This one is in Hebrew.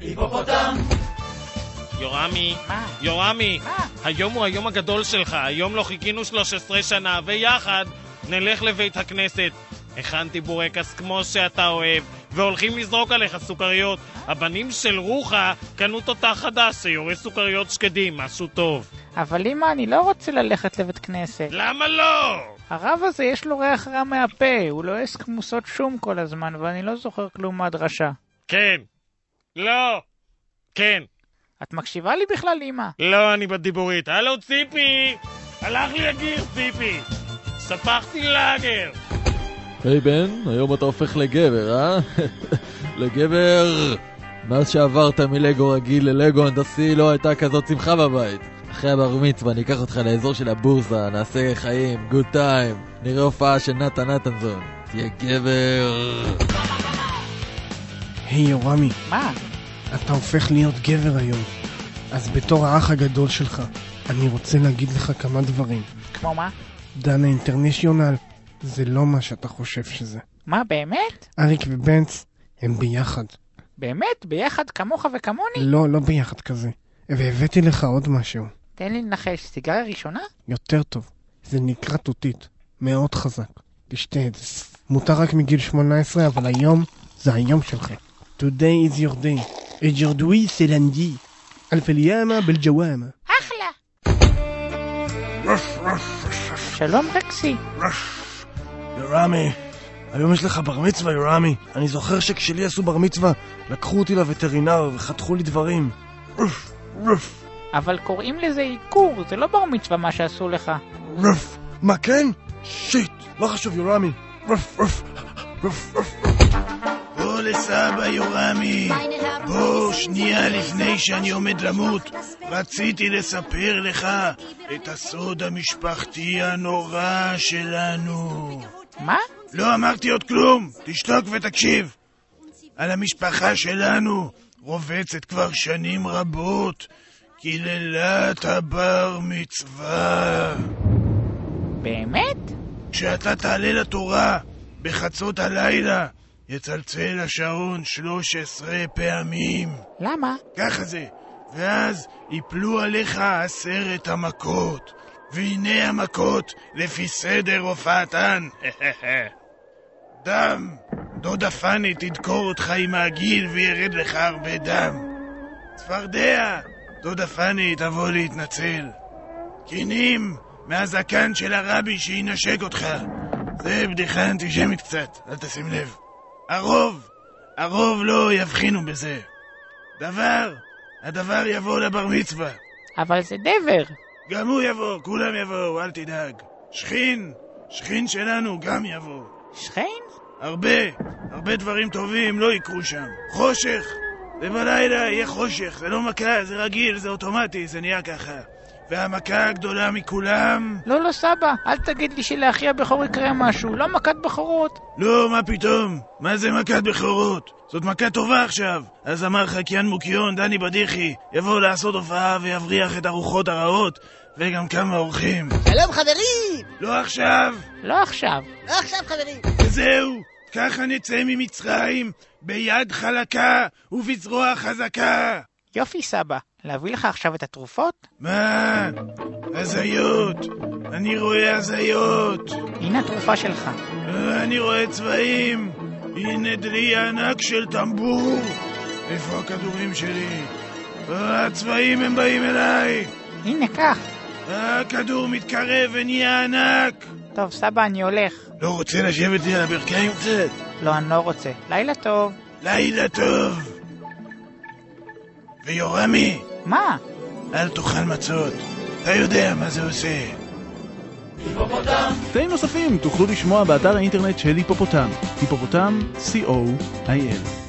היפופוטם! יורמי, מה? יורמי, מה? היום הוא היום הגדול שלך, היום לא חיכינו 13 שנה, ויחד נלך לבית הכנסת. הכנתי בורקס כמו שאתה אוהב, והולכים לזרוק עליך סוכריות. הבנים של רוחה קנו תותח חדש שיורה סוכריות שקדים, משהו טוב. אבל אמא, אני לא רוצה ללכת לבית כנסת. למה לא? הרב הזה יש לו ריח רע מהפה, הוא לועס כמוסות שום כל הזמן, ואני לא זוכר כלום מהדרשה. כן. לא. כן. את מקשיבה לי בכלל, אמא? לא, אני בדיבורית. הלו, ציפי! הלך לי הגיר, ציפי! ספחתי לאגר! היי בן, היום אתה הופך לגבר, אה? לגבר... מאז שעברת מלגו רגיל ללגו הנדסי לא הייתה כזאת שמחה בבית. אחרי הבר מצווה אני אקח אותך לאזור של הבורסה, נעשה חיים, גוד טיים, נראה הופעה של נתן נתנזון. תהיה גבר. היי יורמי, מה? אתה הופך להיות גבר היום. אז בתור האח הגדול שלך, אני רוצה להגיד לך כמה דברים. כמו מה? דנה אינטרנשיונל, זה לא מה שאתה חושב שזה. מה, באמת? אריק ובנץ הם ביחד. באמת? ביחד כמוך וכמוני? לא, לא ביחד כזה. והבאתי לך עוד משהו. תן לי לנחש, סיגריה ראשונה? יותר טוב. זה נקרא תותית. מאוד חזק. תשתה את זה. מותר רק מגיל 18, אבל היום זה היום שלך. Today is your day. aujourd'hui c'est lundi. אלף אליאמה בלג'וואמה. אחלה! שלום רקסי. יורמי, היום יש לך בר מצווה, יורמי. אני זוכר שכשלי עשו בר מצווה, לקחו אותי לווטרינר וחתכו לי דברים. רוף, רוף, אבל קוראים לזה עיקור, זה לא בר מצווה מה שעשו לך. רוף. מה כן? שיט, לא חשוב, יורמי. רוף, רוף, רוף, רוף. לסבא, יורמי. בוא, שנייה לפני שאני עומד למות, רציתי לספר לך את הסוד המשפחתי הנורא שלנו. מה? לא אמרתי עוד כלום, תשתוק ותקשיב. על המשפחה שלנו רובצת כבר שנים רבות קללת הבר מצווה. באמת? כשאתה תעלה לתורה בחצות הלילה, יצלצל השעון 13 פעמים. למה? ככה זה. ואז יפלו עליך עשרת המכות. והנה המכות לפי סדר הופעתן. דם. דודה פאני תדקור אותך עם העגיל וירד לך הרבה דם. צפרדע. דודה פאני תבוא להתנצל. קינים. מהזקן של הרבי שינשק אותך. זה בדיחה אנטישמית קצת, אל תשים לב. הרוב, הרוב לא יבחינו בזה. דבר, הדבר יבוא לבר מצווה. אבל זה דבר. גם הוא יבוא, כולם יבואו, אל תדאג. שכין, שכין שלנו גם יבוא. שכן? הרבה, הרבה דברים טובים לא יקרו שם. חושך, ובלילה יהיה חושך, זה לא מכה, זה רגיל, זה אוטומטי, זה נהיה ככה. והמכה הגדולה מכולם... לא, לא, סבא, אל תגיד לי שלאחי הבכור יקרה משהו, לא מכת בכורות. לא, מה פתאום? מה זה מכת בכורות? זאת מכה טובה עכשיו. אז אמר חקיין מוקיון, דני בדיחי, יבוא לעשות הופעה ויבריח את הרוחות הרעות, וגם כמה אורחים. שלום חברים! לא עכשיו! לא עכשיו. לא עכשיו חברים! וזהו! ככה נצא ממצרים, ביד חלקה ובזרוע חזקה! יופי, סבא. להביא לך עכשיו את התרופות? מה? הזיות! אני רואה הזיות! הנה התרופה שלך. אני רואה צבעים! הנה דלי ענק של טמבור! איפה הכדורים שלי? הצבעים הם באים אליי! הנה, קח. הכדור מתקרב ונהיה ענק! טוב, סבא, אני הולך. לא רוצה לשבת לי על הברכיים קצת? לא, אני לא רוצה. לילה טוב. לילה טוב! ויורמי, מה? אל תאכל מצות. אתה יודע מה זה עושה. היפופוטם! קטעים נוספים תוכלו לשמוע באתר האינטרנט של היפופוטם, היפופוטם, co.il.